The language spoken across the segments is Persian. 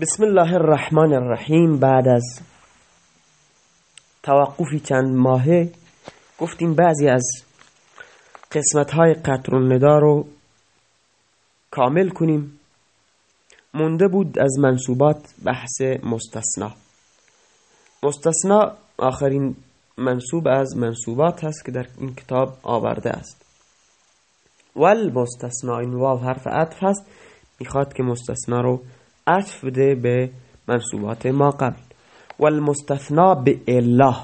بسم الله الرحمن الرحیم بعد از توقفی چند ماهه گفتیم بعضی از قسمت های قطر و رو کامل کنیم مونده بود از منصوبات بحث مستثنا مستثنا آخرین منصوب از منصوبات هست که در این کتاب آورده است والمستثنا این واو حرف عطف هست می‌خواد که مستثنا رو عطف بده به منصوبات ما قبل. والمستثنا به الله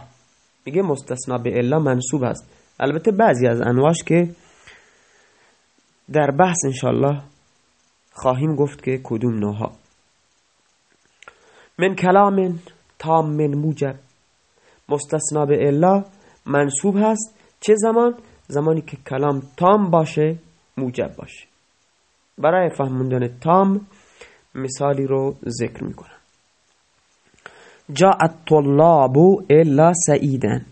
میگه مستثنا به الله منصوب است. البته بعضی از انواش که در بحث انشالله خواهیم گفت که کدوم نوها من کلام تام من موجب. مستثنا به الله منصوب هست. چه زمان؟ زمانی که کلام تام باشه موجب باشه. برای فهموندن تام مثالی رو ذکر می‌کنم. جا الطلاب الا سعیدن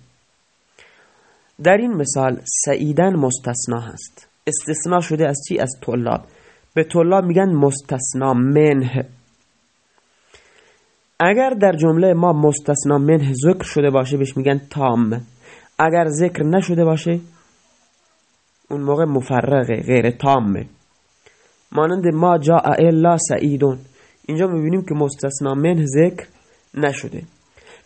در این مثال سعیدن مستثنا هست. استثناء شده از چی؟ از طلاب. به طلاب میگن مستثنا منه اگر در جمله ما مستثنا منه ذکر شده باشه بهش میگن تام. اگر ذکر نشده باشه اون موقع مفرغه غیر تامه. مانند ما جا الا سعیدون. اینجا می‌بینیم که مستثنا منه ذکر نشده.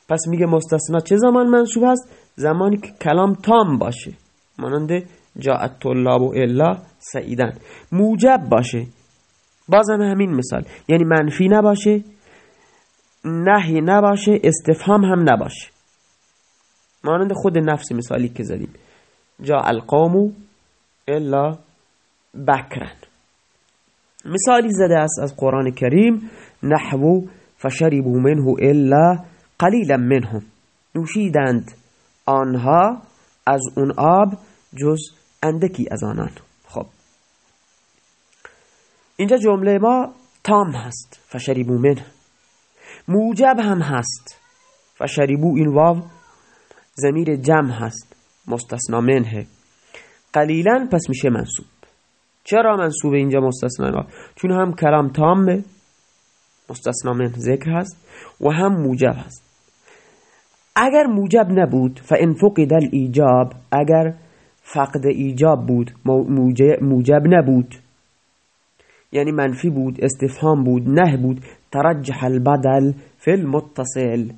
پس میگه مستثنا چه زمان منصوب هست زمانی که کلام تام باشه. مانند جا الطلاب و الا سعیدن. موجب باشه. بازم همین مثال. یعنی منفی نباشه. نهی نباشه. استفهام هم نباشه. مانند خود نفس مثالی که زدیم. جا القوم الا بکرن. مثالی زده است از قرآن کریم نحو فشربوا منه الا قلیلا منهم. نوشیدند آنها از اون آب جز اندکی از آنان. خب. اینجا جمله ما تام هست فشربوا منه. موجب هم هست. فشربو این واو زمیر جمع هست. مستثنا منه. قلیلا پس میشه منصوب. چرا منصوب اینجا مستثنا چون هم کلام تامه مستثنا من ذکر هست و هم موجب هست. اگر موجب نبود فان فقد الایجاب اگر فقد ایجاب بود موجب نبود. یعنی منفی بود استفهام بود نه بود. ترجح البدل فی المتصل.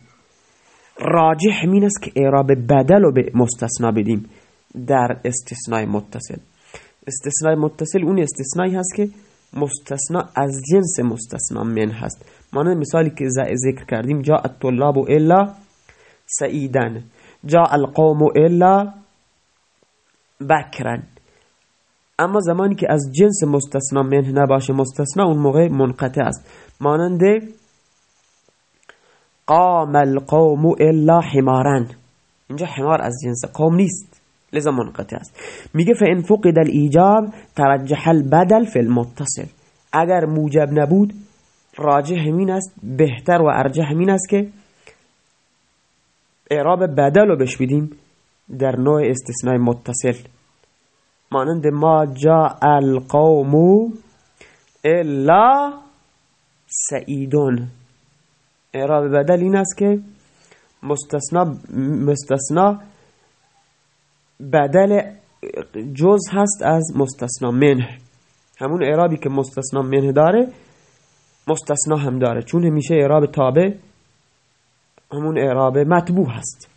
راجح مین است که اعراب بدل رو به مستثنا بدیم. در استثنای متصل. استثنای متصل اون استثنایی هست که مستثنا از جنس مستثنا من هست. مانند مثالی که ذکر کردیم جا الطلاب الا سعیدن. جا القوم الا بکرن. اما زمانی که از جنس مستثنا منه نباشه مستثنا اون موقع منقطع است. مانند قام القوم الا حمارن. اینجا حمار از جنس قوم نیست. لذا منقطع است. میگه فان فقد الایجاب ترجح البدل فی المتصل. اگر موجب نبود راجح همین است بهتر و ارجح همین است که اعراب بدل رو بش بدیم در نوع استثناء متصل. مانند ما جاء القوم الا سعیدون. اعراب بدل این است که مستثنا مستثنا بدل جز هست از مستثنا منه. همون اعرابی که مستثنا منه داره مستثنا هم داره. چون همیشه اعراب تابع همون اعراب مطبوع هست.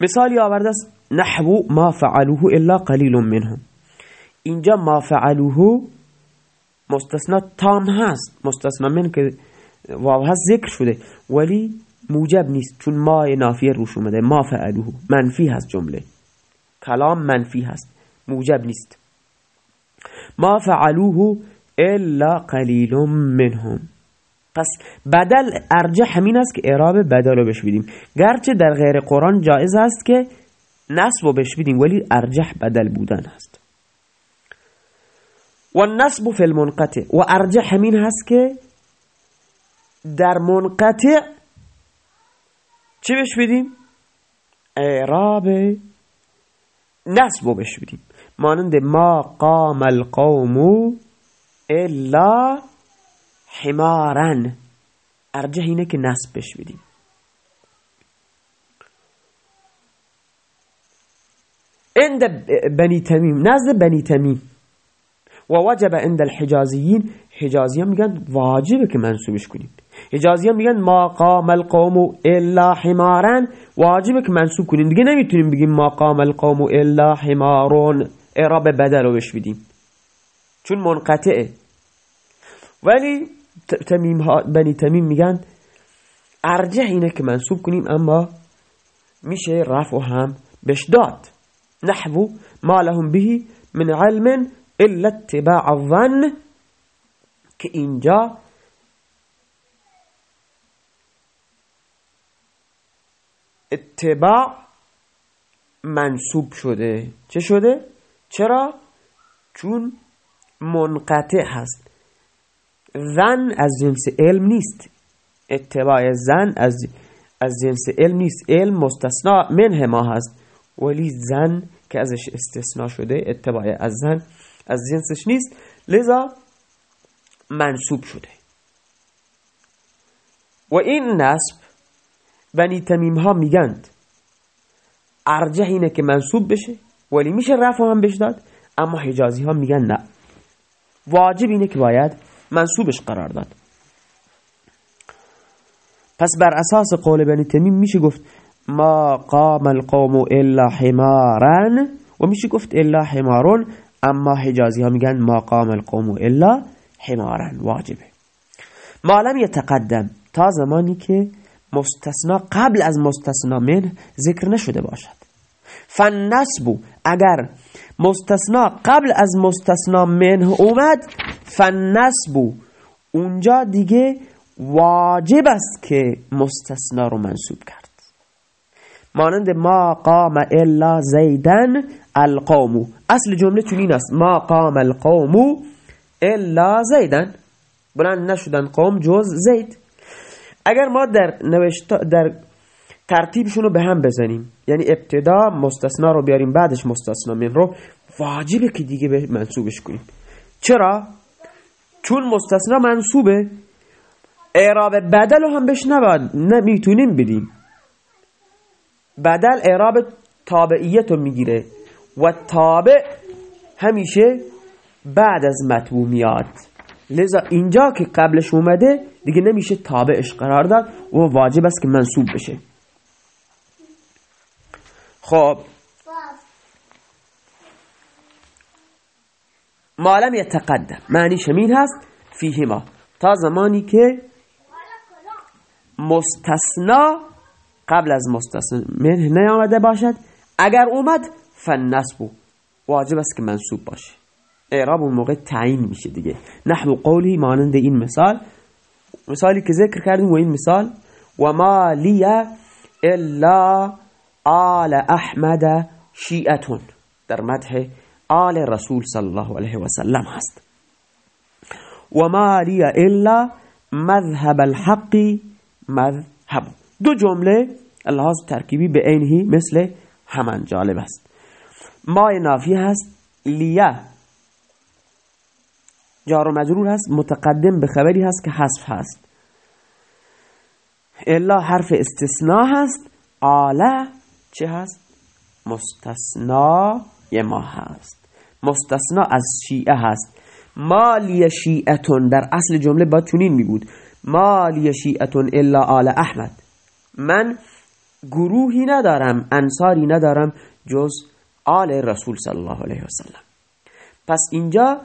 مثالی آورده است نحو ما فعلوه الا قلیل منهم اینجا ما فعلوه مستثنا تام هست. مستثنا من که واو هست ذکر شده. ولی موجب نیست چون ما نافیه روش اومده. ما فعلوه. منفی هست جمله. کلام منفی هست. موجب نیست. ما فعلوه الا قلیل منهم. پس بدل ارجح همین است که اعراب بدل رو بش بدیم. گرچه در غیر قرآن جایز است که نصب رو بش بدیم ولی ارجح بدل بودن است و نصب فی المنقطع. و ارجح همین هست که در منقطع چی بش بدیم؟ اعراب نصب رو بش بدیم مانند ما قام القوم الا حمارن. ارجح اینه که نصب بش بدیم عند بنی تمیم نزد بنی تمیم. و وجب عند الحجازیین. حجازیان میگن واجبه که منصوبش کنیم. حجازیان میگن ما قام القوم الا حمارن واجبه که منصوب کنیم دیگه نمی‌تونیم بگیم ما قام القوم الا حمارون اعراب بدل رو بش بدیم چون منقطعه ولی تمیم ها بنی تمیم میگن ارجح اینه که منصوب کنیم اما میشه رفع هم بش داد نحو ما لهم به من علم الا اتباع الظن که اینجا اتباع منصوب شده. چه شده؟ چرا؟ چون منقطع هست. زن از جنس علم نیست. اتباع زن از از جنس علم نیست. علم مستثنا منه ما هست. ولی زن که ازش استثناء شده اتباع از زن از جنسش نیست. لذا منصوب شده. و این نصب بنی تمیم ها میگند ارجح اینه که منصوب بشه ولی میشه رفع هم بش داد اما حجازی ها میگن نه. واجب اینه که باید منصوبش قرار داد. پس بر اساس قول بنی تمیم میشه گفت ما قام القوم الا حمارن و میشه گفت الا حمارون اما حجازی ها میگن ما قام القوم الا حمارن واجبه. ما لم یتقدم تا زمانی که مستثنا قبل از مستثنا من ذکر نشده باشد. فنسبو اگر مستثنا قبل از مستثنا من اومد فنسبو اونجا دیگه واجب است که مستثنا رو منصوب کرد. مانند ما قام الا زیدن القوم. اصل جمله چنین است. ما قام القوم الا زیدن. بلند نشدن قوم جز زید. اگر ما در نوشت در ترتیبشون رو به هم بزنیم یعنی ابتدا مستثنا رو بیاریم بعدش مستثنا من رو واجبه که دیگه به منصوبش کنیم. چرا؟ چون مستثنا منصوبه اعراب بدل رو هم بهش نباید نمی‌تونیم بدیم. بدل اعراب تابعیت رو می‌گیره و تابع همیشه بعد از مطبوع میاد. لذا اینجا که قبلش اومده دیگه نمیشه تابعش قرار داد و واجب است که منصوب بشه. خب. مالم یتقدم. معنی شمین هست فیهما. تا زمانی که مستثنا قبل از مستثنا نیامده باشد. اگر اومد فنصبو واجب است که منصوب باشه. اعراب اون موقع تعیین میشه دیگه. نحو قولی مانند این مثال. مثالی که ذکر کردیم و این مثال و ما لی الا آل احمد شیعتون. در مدح آل رسول صلی الله علیه و سلم هست. و ما لی الا مذهب الحق مذهب. دو جمله اللحاظ ترکیبی به اینهی مثل همان جالب است. ما نافی هست لیه جار و مجرور هست متقدم به خبری هست که حذف هست. الا حرف استثناء هست آله چه هست؟ مستثنا ما هست. مستثنا از شیعه هست. مالی شیعتون در اصل جمله با چنین می بود مالی شیعتون الا آل احمد. من گروهی ندارم انصاری ندارم جز آل رسول صلی الله علیه وسلم پس اینجا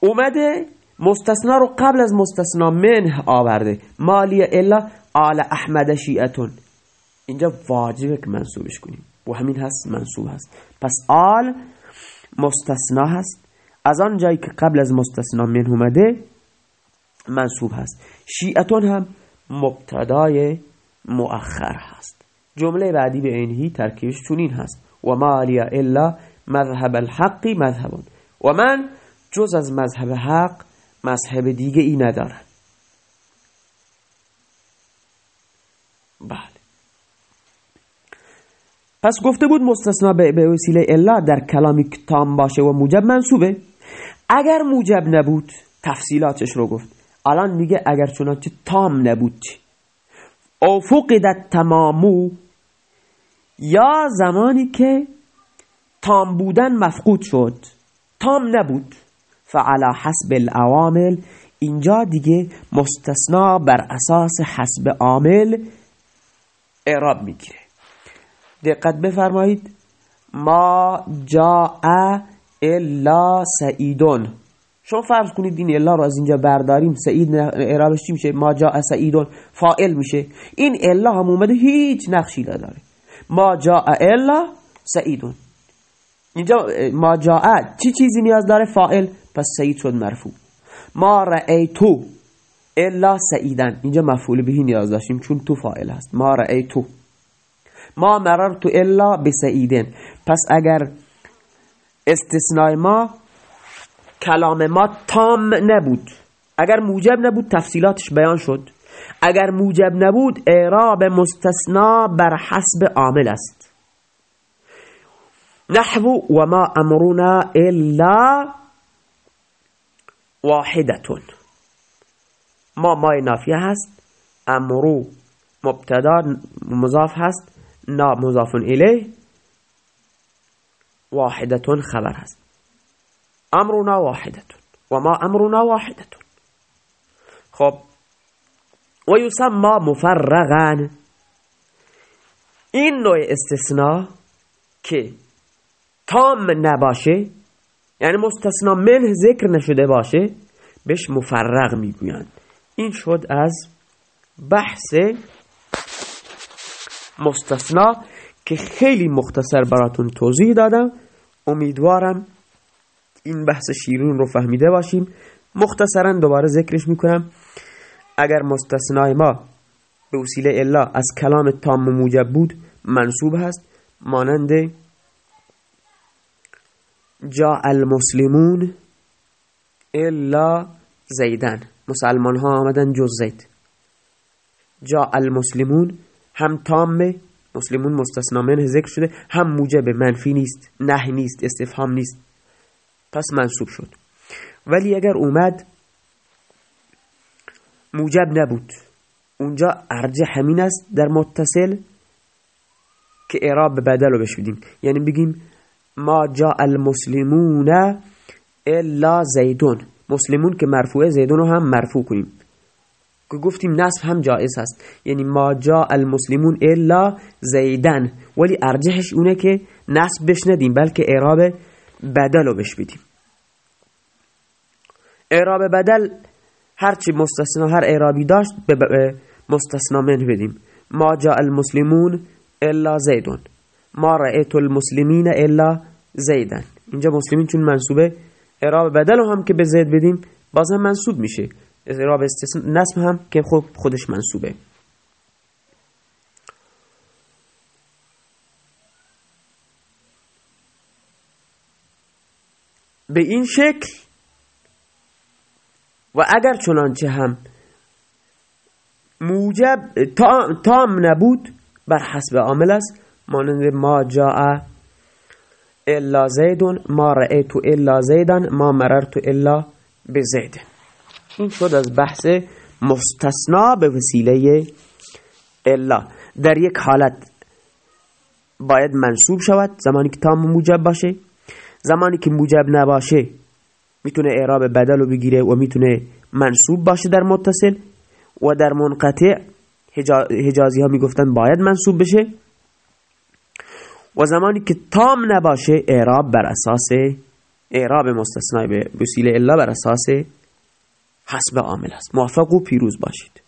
اومده مستثنا رو قبل از مستثنا منه آورده. مالی الا آل احمد شیعتون. اینجا واجبه که منصوبش کنیم. و همین هست منصوب هست. پس آل مستثنا هست. از آن جایی که قبل از مستثنا من اومده منصوب هست. شیعتون هم مبتدای مؤخر هست. جمله بعدی به اینهی ترکیبش چونین هست. و مالی الا مذهب الحق مذهبون. و من جز از مذهب حق مذهب دیگه ای ندارم بله. پس گفته بود مستثنا به وسیله الا در کلامی تام باشه و موجب منصوبه. اگر موجب نبود تفصیلاتش رو گفت. الان میگه اگر چنانچه تام نبود. او فقدت تمامو. یا زمانی که تام بودن مفقود شد. تام نبود. فعلا حسب العوامل. اینجا دیگه مستثنا بر اساس حسب عامل اعراب می‌گیره. دقت بفرمایید. ما جاء الا سعیدون. شما فرض کنید این الا رو از اینجا برداریم. سعید اعرابش چی میشه؟ ما جاء سعیدون. فائل میشه. این الا هم اومده هیچ نقشی نداره. ما جاء الا سعیدون. اینجا ما جاء چی چیزی نیاز داره؟ فائل پس سعید شد مرفوع ما رأیتو الا سعیدن. اینجا مفعول بهی نیاز داشتیم چون تو فائل هست. ما رأیتو. ما مررت الا بسعیدن پس اگر استثنای ما کلام ما تام نبود اگر موجب نبود تفصیلاتش بیان شد. اگر موجب نبود اعراب مستثنا بر حسب عامل است. نحو و ما امرنا الا واحدتون. ما مای نافیه هست امرو مبتدا مضاف هست نا مضاف الیه واحدتون خبر هست. امرنا واحدتون و ما امرنا واحدتون. خب و یسمى مفرغا. این نوع استثناء که تام نباشه یعنی مستثنا منه ذکر نشده باشه بهش مفرغ می‌گویند. این شد از بحث مستثنا که خیلی مختصر براتون توضیح دادم. امیدوارم این بحث شیرون رو فهمیده باشیم. مختصرا دوباره ذکرش می‌کنم. اگر مستثنای ما به وسیله الا از کلام تام موجب بود منصوب هست مانند جا المسلمون الا زیدن مسلمان ها آمدن جز زید. جا المسلمون هم تامه مسلمون مستثنا منه ذکر شده هم موجب منفی نیست نه نیست استفهام نیست. پس منصوب شد. ولی اگر اومد موجب نبود. اونجا ارجح همین است در متصل که اعراب به بدل رو بشودیم. یعنی بگیم ما جا المسلمون الا زیدون. مسلمون که مرفوعه زیدون رو هم مرفوع کنیم. که گفتیم نصب هم جایز هست یعنی ما جا المسلمون الا زیدن. ولی ارجحش اونه که نصب بش ندیم بلکه اعراب بدل رو بش بدیم. اعراب بدل هرچی مستثنا هر اعرابی داشت به مستثنا من بدیم. ما جا المسلمون الا زیدون. ما رأیت المسلمین الا زیدن. اینجا مسلمین چون منصوبه اعراب بدل هم که به زید بدیم باز هم منصوب میشه. اعراب استثناء نصب هم که خب خودش منصوبه. به این شکل و اگر چنانچه هم موجب تام نبود بر حسب عامل است. مانند ما جاء الا زیدون ما رأیت الا زیدن ما مررت الا بزید این شد از بحث مستثنا به وسیله الا در یک حالت باید منصوب شود زمانی که تام موجب باشه. زمانی که موجب نباشه می‌تونه اعراب بدل رو بگیره و می‌تونه منصوب باشه در متصل. و در منقطع حجازی ها می‌گفتن باید منصوب بشه. و زمانی که تام نباشه اعراب بر اساس اعراب مستثنای به وسیله الا بر اساس حسب عامل است. موفق و پیروز باشید.